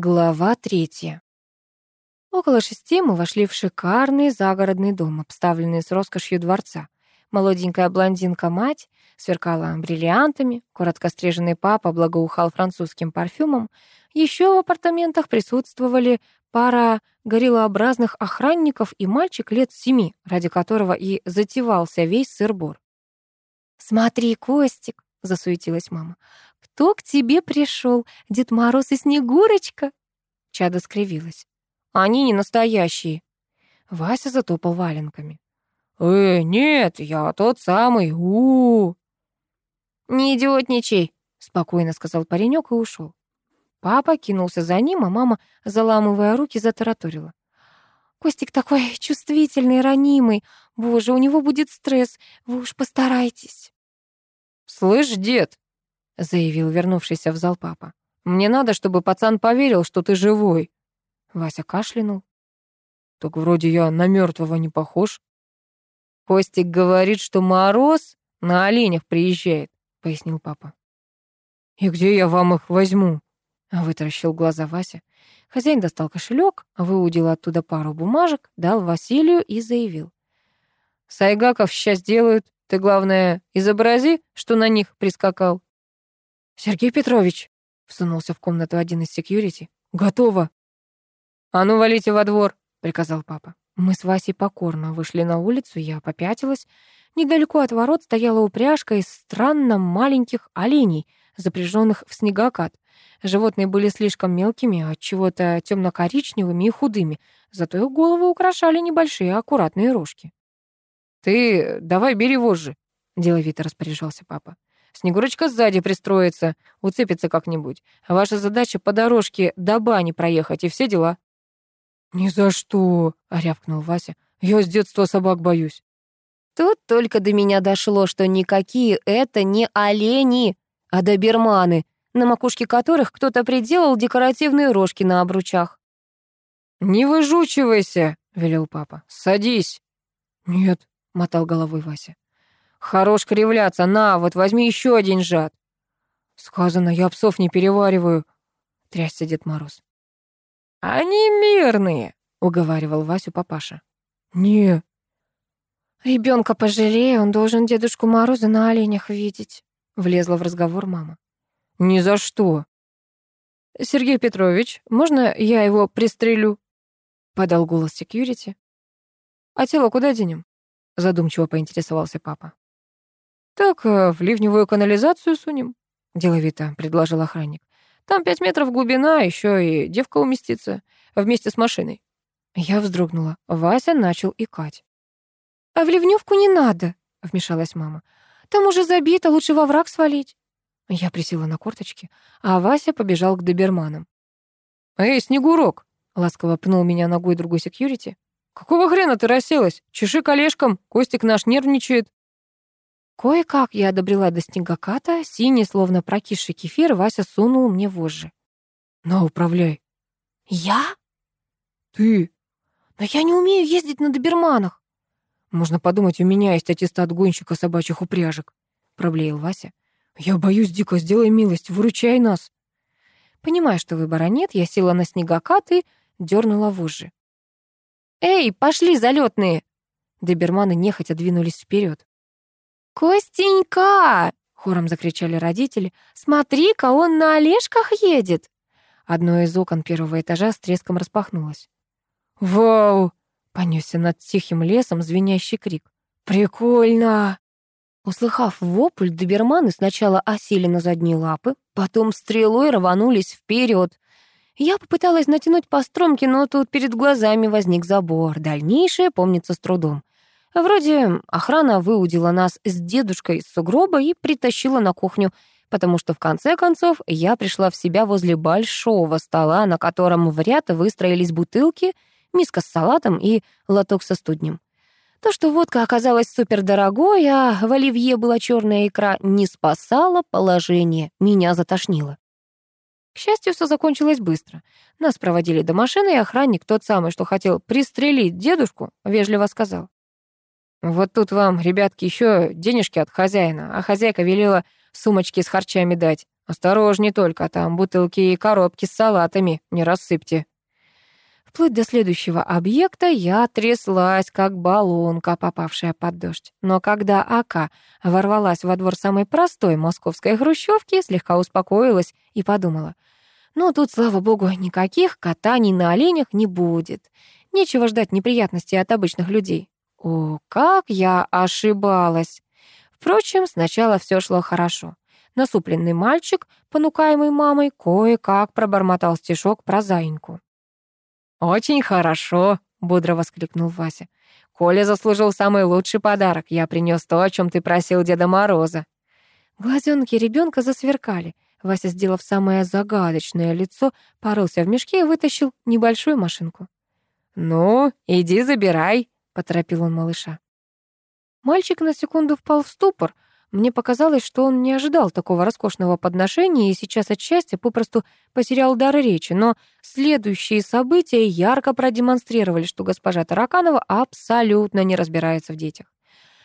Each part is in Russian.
Глава третья. Около шести мы вошли в шикарный загородный дом, обставленный с роскошью дворца. Молоденькая блондинка-мать сверкала бриллиантами, коротко стриженный папа благоухал французским парфюмом. Еще в апартаментах присутствовали пара гориллообразных охранников и мальчик лет семи, ради которого и затевался весь сыр-бор. «Смотри, Костик!» — засуетилась мама. «Кто к тебе пришел? Дед Мороз и Снегурочка?» Чада скривилась. «Они не настоящие». Вася затопал валенками. «Э, нет, я тот самый, у, -у, -у. «Не идиотничай», — спокойно сказал паренек и ушел. Папа кинулся за ним, а мама, заламывая руки, затараторила. «Костик такой чувствительный, ранимый. Боже, у него будет стресс. Вы уж постарайтесь». «Слышь, дед», — заявил вернувшийся в зал папа, «мне надо, чтобы пацан поверил, что ты живой». Вася кашлянул. «Так вроде я на мертвого не похож». «Костик говорит, что Мороз на оленях приезжает», — пояснил папа. «И где я вам их возьму?» — вытаращил глаза Вася. Хозяин достал кошелек, выудил оттуда пару бумажек, дал Василию и заявил. «Сайгаков сейчас делают. Ты, главное, изобрази, что на них прискакал». «Сергей Петрович», — всунулся в комнату один из секьюрити, — «готово». «А ну, валите во двор», — приказал папа. Мы с Васей покорно вышли на улицу, я попятилась. Недалеко от ворот стояла упряжка из странно маленьких оленей, запряженных в снегокат. Животные были слишком мелкими, от чего-то темно-коричневыми и худыми, зато их головы украшали небольшие аккуратные рожки. «Ты давай бери вожжи», — деловито распоряжался папа. «Снегурочка сзади пристроится, уцепится как-нибудь. Ваша задача по дорожке до бани проехать и все дела». «Ни за что!» — рявкнул Вася. «Я с детства собак боюсь». Тут только до меня дошло, что никакие это не олени, а доберманы, на макушке которых кто-то приделал декоративные рожки на обручах. «Не выжучивайся!» — велел папа. «Садись!» «Нет», — мотал головой Вася. «Хорош кривляться, на, вот возьми еще один жад». «Сказано, я псов не перевариваю», — трясся Дед Мороз. «Они мирные», — уговаривал Васю папаша. «Не». «Ребенка пожалей, он должен Дедушку Мороза на оленях видеть», — влезла в разговор мама. «Ни за что». «Сергей Петрович, можно я его пристрелю?» — подал голос секьюрити. «А тело куда денем?» — задумчиво поинтересовался папа. «Так э, в ливневую канализацию сунем», — деловито предложил охранник. Там пять метров глубина, еще и девка уместится вместе с машиной. Я вздрогнула. Вася начал икать. «А в ливневку не надо», — вмешалась мама. «Там уже забито, лучше во враг свалить». Я присела на корточки, а Вася побежал к доберманам. «Эй, Снегурок!» — ласково пнул меня ногой другой секьюрити. «Какого хрена ты расселась? Чеши колешкам, Костик наш нервничает». Кое-как я добрела до снегоката, синий, словно прокисший кефир, Вася сунул мне вожжи. «На, управляй». «Я?» «Ты». «Но я не умею ездить на доберманах». «Можно подумать, у меня есть аттестат гонщика собачьих упряжек», — проблеял Вася. «Я боюсь дико, сделай милость, выручай нас». Понимая, что выбора нет, я села на снегокат и дернула вожжи. «Эй, пошли, залетные! Доберманы нехотя двинулись вперед. «Костенька!» — хором закричали родители. «Смотри-ка, он на Олежках едет!» Одно из окон первого этажа с треском распахнулось. «Вау!» — понесся над тихим лесом звенящий крик. «Прикольно!» Услыхав вопль, доберманы сначала осели на задние лапы, потом стрелой рванулись вперед. Я попыталась натянуть по стромке, но тут перед глазами возник забор. Дальнейшее помнится с трудом. Вроде охрана выудила нас с дедушкой из сугроба и притащила на кухню, потому что в конце концов я пришла в себя возле большого стола, на котором в ряд выстроились бутылки, миска с салатом и лоток со студнем. То, что водка оказалась супердорогой, а в оливье была черная икра, не спасало положение, меня затошнило. К счастью, все закончилось быстро. Нас проводили до машины, и охранник, тот самый, что хотел пристрелить дедушку, вежливо сказал. Вот тут вам, ребятки, еще денежки от хозяина, а хозяйка велела сумочки с харчами дать. Осторожней только, там бутылки и коробки с салатами, не рассыпьте. Вплоть до следующего объекта я тряслась, как баллонка, попавшая под дождь. Но когда Ака ворвалась во двор самой простой московской хрущевки, слегка успокоилась и подумала. Ну, тут, слава богу, никаких катаний на оленях не будет. Нечего ждать неприятностей от обычных людей. О, как я ошибалась! Впрочем, сначала все шло хорошо. Насупленный мальчик, понукаемый мамой, кое-как пробормотал стишок про заиньку. «Очень хорошо», — бодро воскликнул Вася. «Коля заслужил самый лучший подарок. Я принес то, о чем ты просил Деда Мороза». Глазенки ребенка засверкали. Вася, сделав самое загадочное лицо, порылся в мешке и вытащил небольшую машинку. «Ну, иди забирай», — поторопил он малыша. Мальчик на секунду впал в ступор — мне показалось, что он не ожидал такого роскошного подношения и сейчас от счастья попросту потерял дар речи, но следующие события ярко продемонстрировали, что госпожа Тараканова абсолютно не разбирается в детях.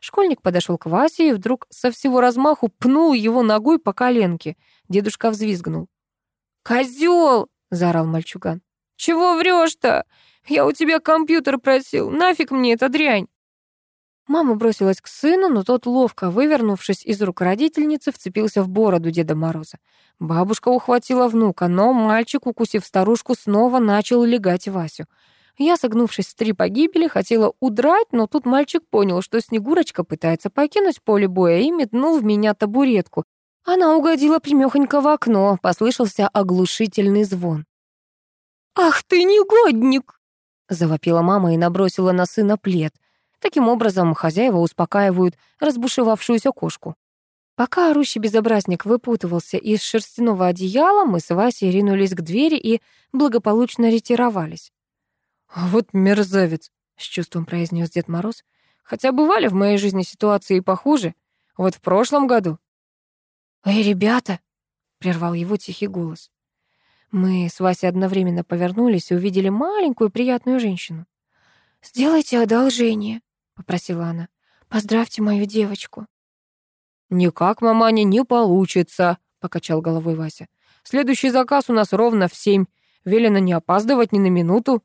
Школьник подошел к Васе и вдруг со всего размаху пнул его ногой по коленке. Дедушка взвизгнул. «Козёл!» — заорал мальчуган. «Чего врёшь-то? Я у тебя компьютер просил. Нафиг мне эта дрянь?» Мама бросилась к сыну, но тот, ловко вывернувшись из рук родительницы, вцепился в бороду Деда Мороза. Бабушка ухватила внука, но мальчик, укусив старушку, снова начал легать Васю. Я, согнувшись в три погибели, хотела удрать, но тут мальчик понял, что Снегурочка пытается покинуть поле боя и метнул в меня табуретку. Она угодила примёхонько в окно, послышался оглушительный звон. «Ах ты негодник!» — завопила мама и набросила на сына плед — Таким образом, хозяева успокаивают разбушевавшуюся кошку. Пока орущий безобразник выпутывался из шерстяного одеяла, мы с Васей ринулись к двери и благополучно ретировались. «Вот мерзавец», — с чувством произнес Дед Мороз. «Хотя бывали в моей жизни ситуации и похуже. Вот в прошлом году». «Эй, ребята!» — прервал его тихий голос. Мы с Васей одновременно повернулись и увидели маленькую приятную женщину. «Сделайте одолжение», попросила она. Поздравьте мою девочку. Никак, маманя, не получится, покачал головой Вася. Следующий заказ у нас ровно в семь. Велено не опаздывать ни на минуту.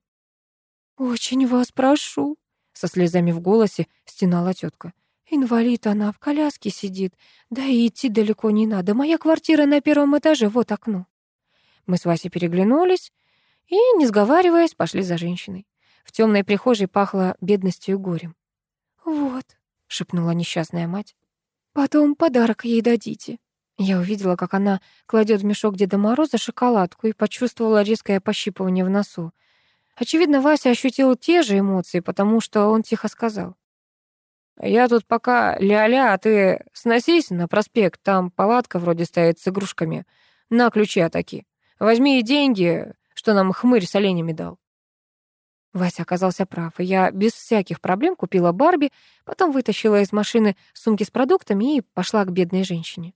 Очень вас прошу, со слезами в голосе стенала тетка. Инвалид она в коляске сидит, да и идти далеко не надо. Моя квартира на первом этаже, вот окно. Мы с Васей переглянулись и, не сговариваясь, пошли за женщиной. В темной прихожей пахло бедностью и горем. «Вот», — шепнула несчастная мать. «Потом подарок ей дадите». Я увидела, как она кладет в мешок Деда Мороза шоколадку и почувствовала резкое пощипывание в носу. Очевидно, Вася ощутил те же эмоции, потому что он тихо сказал. «Я тут пока ля-ля, а ты сносись на проспект, там палатка вроде стоит с игрушками. На ключи атаки. Возьми и деньги, что нам хмырь с оленями дал». Вася оказался прав, и я без всяких проблем купила Барби, потом вытащила из машины сумки с продуктами и пошла к бедной женщине.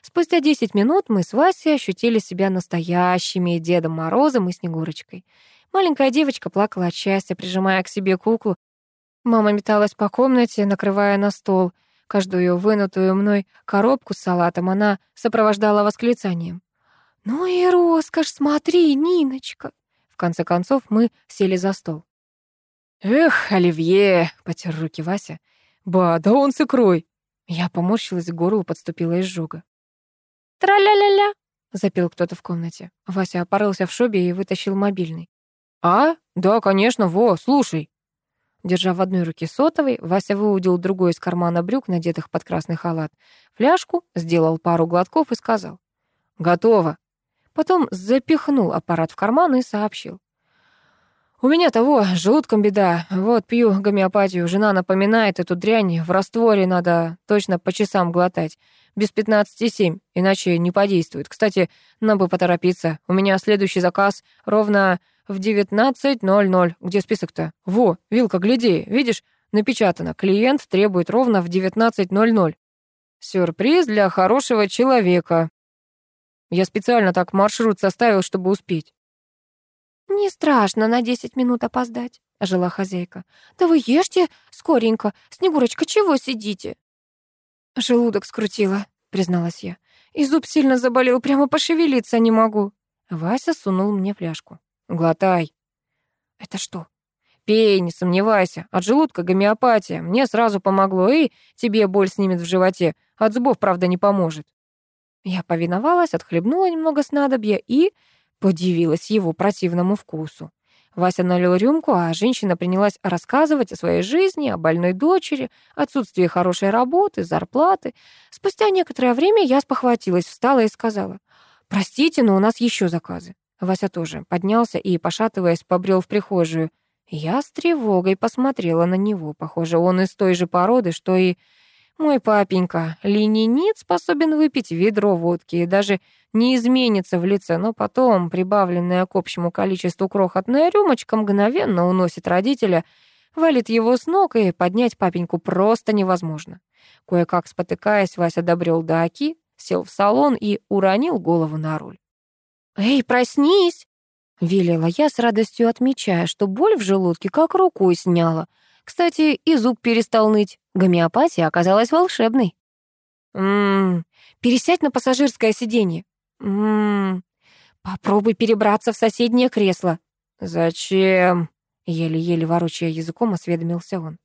Спустя 10 минут мы с Васей ощутили себя настоящими Дедом Морозом и Снегурочкой. Маленькая девочка плакала от счастья, прижимая к себе куклу. Мама металась по комнате, накрывая на стол. Каждую вынутую мной коробку с салатом она сопровождала восклицанием. «Ну и роскошь, смотри, Ниночка!» В конце концов мы сели за стол. «Эх, Оливье!» — потер руки Вася. «Ба, да он с икрой!» Я поморщилась, к горлу подступила изжога. «Тра-ля-ля-ля!» — запел кто-то в комнате. Вася опорылся в шубе и вытащил мобильный. «А? Да, конечно, во, слушай!» Держа в одной руке сотовый, Вася выудил другой из кармана брюк, надетых под красный халат, фляжку, сделал пару глотков и сказал. «Готово!» Потом запихнул аппарат в карман и сообщил. «У меня того, желудком беда. Вот пью гомеопатию. Жена напоминает эту дрянь. В растворе надо точно по часам глотать. Без пятнадцати семь, иначе не подействует. Кстати, нам бы поторопиться. У меня следующий заказ ровно в девятнадцать ноль ноль. Где список-то? Во, Вилка, гляди. Видишь, напечатано. Клиент требует ровно в девятнадцать ноль ноль. Сюрприз для хорошего человека. Я специально так маршрут составил, чтобы успеть». «Не страшно на десять минут опоздать», — ожила хозяйка. «Да вы ешьте скоренько. Снегурочка, чего сидите?» «Желудок скрутила», — призналась я. «И зуб сильно заболел, прямо пошевелиться не могу». Вася сунул мне фляжку. «Глотай». «Это что?» «Пей, не сомневайся. От желудка гомеопатия. Мне сразу помогло, и тебе боль снимет в животе. От зубов, правда, не поможет». Я повиновалась, отхлебнула немного снадобья и подивилась его противному вкусу. Вася налил рюмку, а женщина принялась рассказывать о своей жизни, о больной дочери, отсутствии хорошей работы, зарплаты. Спустя некоторое время я спохватилась, встала и сказала, «Простите, но у нас еще заказы». Вася тоже поднялся и, пошатываясь, побрел в прихожую. Я с тревогой посмотрела на него. Похоже, он из той же породы, что и мой папенька. Ленинит способен выпить ведро водки и даже не изменится в лице, но потом, прибавленная к общему количеству крохотная рюмочка, мгновенно уносит родителя, валит его с ног, и поднять папеньку просто невозможно. Кое-как спотыкаясь, Вася добрел до Оки, сел в салон и уронил голову на руль. «Эй, проснись!» — велела я с радостью, отмечая, что боль в желудке как рукой сняла. Кстати, и зуб перестал ныть. Гомеопатия оказалась волшебной. «Ммм, пересядь на пассажирское сиденье», Ммм, попробуй перебраться в соседнее кресло. Зачем? Еле-еле ворочая языком, осведомился он.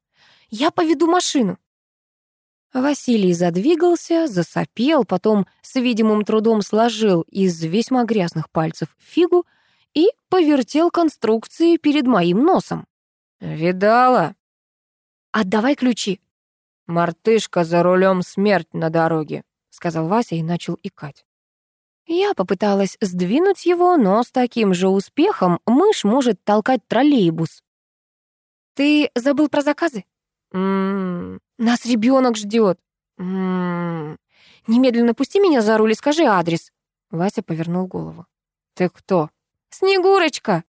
Я поведу машину. Василий задвигался, засопел, потом с видимым трудом сложил из весьма грязных пальцев фигу и повертел конструкции перед моим носом. «Видала?» «Отдавай ключи». «Мартышка за рулем смерть на дороге», — сказал Вася и начал икать. Я попыталась сдвинуть его, но с таким же успехом мышь может толкать троллейбус. «Ты забыл про заказы?» «М «М-м, -м, «Нас ребенок ждет. «М-м, «Немедленно пусти меня за руль и скажи адрес». Вася повернул голову. «Ты кто?» «Снегурочка!»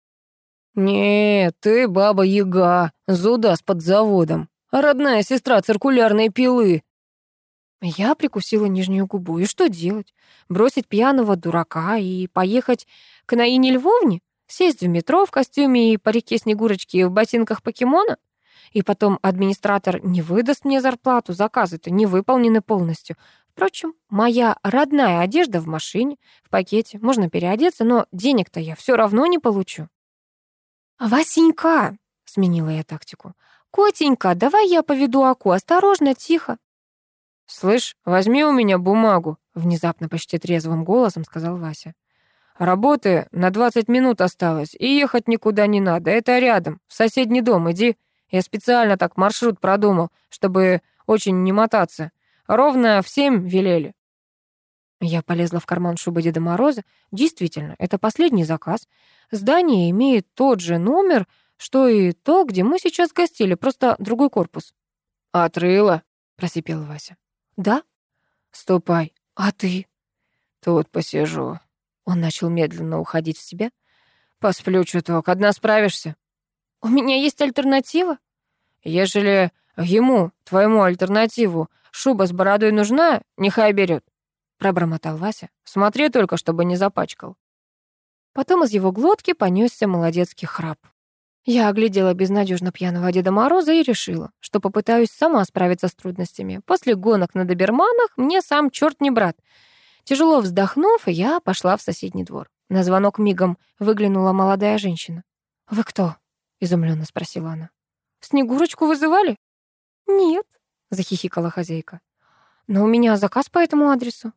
«Не, ты баба-яга, зуда с под заводом, родная сестра циркулярной пилы. Я прикусила нижнюю губу. И что делать? Бросить пьяного дурака и поехать к Наине Львовне? Сесть в метро в костюме и по реке Снегурочки в ботинках покемона? И потом администратор не выдаст мне зарплату, заказы-то не выполнены полностью. Впрочем, моя родная одежда в машине, в пакете, можно переодеться, но денег-то я все равно не получу. «Васенька!» — сменила я тактику. «Котенька, давай я поведу Аку, осторожно, тихо». «Слышь, возьми у меня бумагу», — внезапно почти трезвым голосом сказал Вася. «Работы на 20 минут осталось, и ехать никуда не надо. Это рядом, в соседний дом иди. Я специально так маршрут продумал, чтобы очень не мотаться. Ровно в семь велели». Я полезла в карман шубы Деда Мороза. Действительно, это последний заказ. Здание имеет тот же номер, что и то, где мы сейчас гостили, просто другой корпус. «Отрыла», — просипел Вася. «Да?» «Ступай. А ты?» «Тут посижу». Он начал медленно уходить в себя. «Посплю чуток. Одна справишься?» «У меня есть альтернатива?» «Ежели ему, твоему альтернативу, шуба с бородой нужна, нехай берет», — пробормотал Вася. «Смотри только, чтобы не запачкал». Потом из его глотки понесся молодецкий храп. Я оглядела безнадежно пьяного Деда Мороза и решила, что попытаюсь сама справиться с трудностями. После гонок на доберманах мне сам черт не брат. Тяжело вздохнув, я пошла в соседний двор. На звонок мигом выглянула молодая женщина. «Вы кто?» — изумленно спросила она. «Снегурочку вызывали?» «Нет», — захихикала хозяйка. «Но у меня заказ по этому адресу».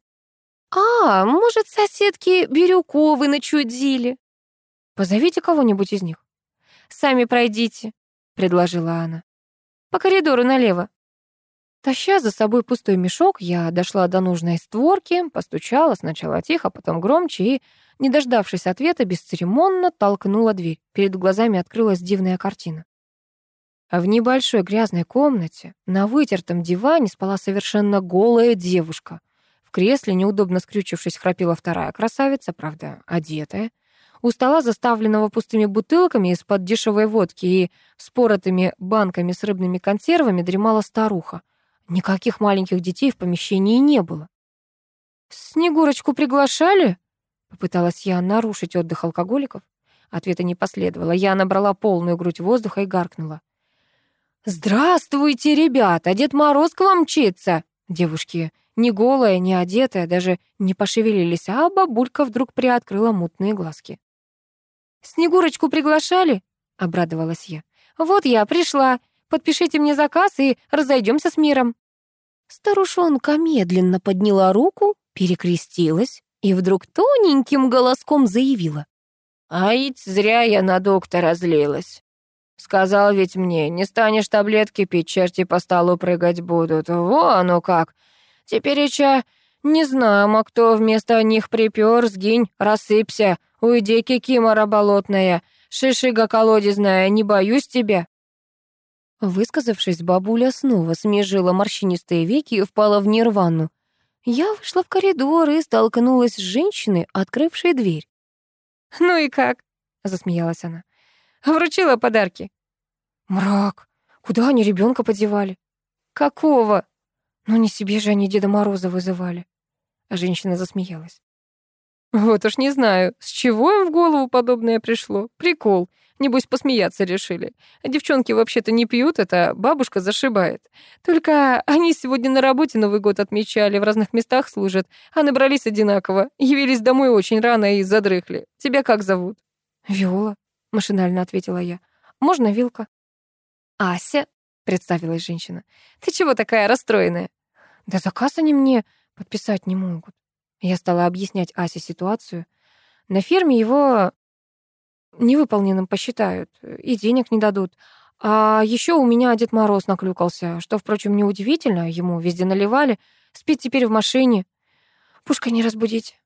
«А, может, соседки Бирюковы начудили?» «Позовите кого-нибудь из них». Сами пройдите», — предложила она. «По коридору налево». Таща за собой пустой мешок, я дошла до нужной створки, постучала сначала тихо, потом громче и, не дождавшись ответа, бесцеремонно толкнула дверь. Перед глазами открылась дивная картина. В небольшой грязной комнате на вытертом диване спала совершенно голая девушка. Кресле, неудобно скрючившись, храпела вторая красавица, правда, одетая. У стола, заставленного пустыми бутылками из-под дешевой водки и споротыми банками с рыбными консервами, дремала старуха. Никаких маленьких детей в помещении не было. «Снегурочку приглашали?» Попыталась я нарушить отдых алкоголиков. Ответа не последовало. Я набрала полную грудь воздуха и гаркнула. «Здравствуйте, ребята! Дед Мороз к вам мчится!» Девушки ни голая, ни одетая, даже не пошевелились, а бабулька вдруг приоткрыла мутные глазки. «Снегурочку приглашали?» — обрадовалась я. «Вот я пришла. Подпишите мне заказ и разойдемся с миром». Старушонка медленно подняла руку, перекрестилась и вдруг тоненьким голоском заявила. «А ведь зря я на доктора злилась. Сказал ведь мне, не станешь таблетки пить, черти по столу прыгать будут. Во оно как. Теперь еще не знаем, а кто вместо них припер, сгинь, рассыпься, уйди, кикимора болотная, шишига колодезная, не боюсь тебя». Высказавшись, бабуля снова смежила морщинистые веки и впала в нирвану. Я вышла в коридор и столкнулась с женщиной, открывшей дверь. «Ну и как?» — засмеялась она. «Вручила подарки». «Мрак, куда они ребенка подевали?» «Какого?» «Ну не себе же они Деда Мороза вызывали». А женщина засмеялась. «Вот уж не знаю, с чего им в голову подобное пришло. Прикол. Небось, посмеяться решили. Девчонки вообще-то не пьют, это бабушка зашибает. Только они сегодня на работе Новый год отмечали, в разных местах служат, а набрались одинаково. Явились домой очень рано и задрыхли. Тебя как зовут?» «Виола», — машинально ответила я. «Можно вилка?» «Ася», — представилась женщина. «Ты чего такая расстроенная?» «Да заказ они мне подписать не могут». Я стала объяснять Асе ситуацию. На ферме его невыполненным посчитают и денег не дадут. А еще у меня Дед Мороз наклюкался, что, впрочем, неудивительно, ему везде наливали. Спит теперь в машине. Пушка не разбудить.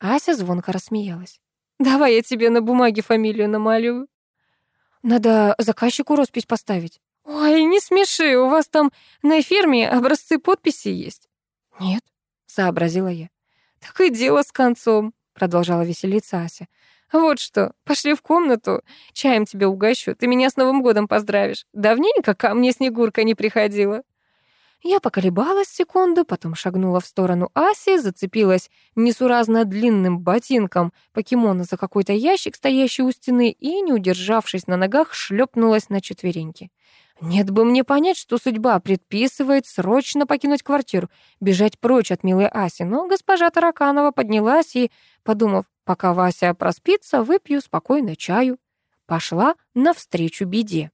Ася звонко рассмеялась. «Давай я тебе на бумаге фамилию намалю». «Надо заказчику роспись поставить». «Ой, не смеши, у вас там на ферме образцы подписи есть?» «Нет», — сообразила я. «Так и дело с концом», — продолжала веселиться Ася. «Вот что, пошли в комнату, чаем тебя угощу, ты меня с Новым годом поздравишь. Давненько ко мне Снегурка не приходила». Я поколебалась секунду, потом шагнула в сторону Аси, зацепилась несуразно длинным ботинком покемона за какой-то ящик, стоящий у стены, и, не удержавшись на ногах, шлепнулась на четвереньки. Нет бы мне понять, что судьба предписывает срочно покинуть квартиру, бежать прочь от милой Аси, но госпожа Тараканова поднялась и, подумав, пока Вася проспится, выпью спокойно чаю, пошла навстречу беде.